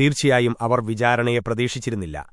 തീർച്ചയായും അവർ വിചാരണയെ പ്രതീക്ഷിച്ചിരുന്നില്ല